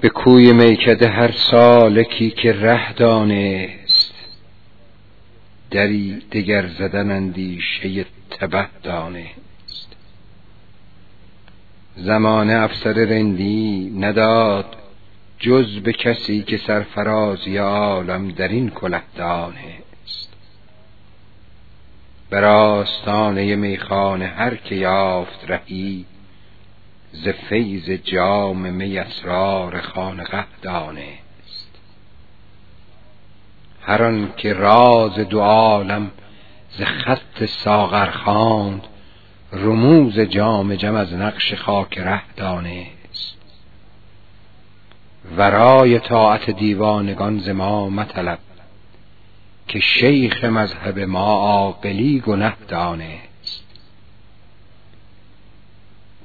به کوی میکده هر سالکی که ره دانست. دری دگر زدن اندیشه تبه دانست. زمان افسر رندی نداد جز به کسی که سرفرازی عالم در این کله دانست. بر آستانه میخانه هر که یافت رهی ز فیض جام می اسرار خانقه دانست. هر آن که راز دو عالم ز خط ساغر خواند رموز جام جم از نقش خاک ره دانست. ورای طاعت دیوانگان ز ما مطلب که شیخ مذهب ما عاقلی گنه دانست.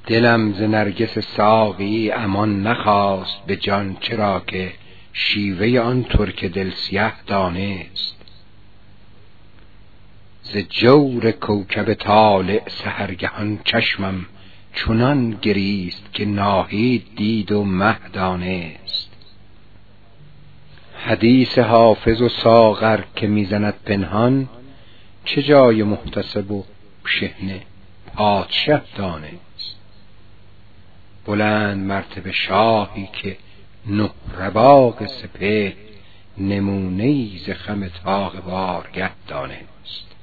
دلم ز نرگس ساقی امان نخواست به جان چرا که شیوه آن ترک دل سیه دانست. ز جور کوکب طالع سحرگهان چشمم چنان گریست که ناهید دید و مه دانست. حدیث حافظ و ساغر که می‌زند پنهان چه جای محتسب و شحنه پادشه دانست. بلند مرتبه شاهی که نه رواق سپهر نمونه ای ز خم طاق بارگه دانست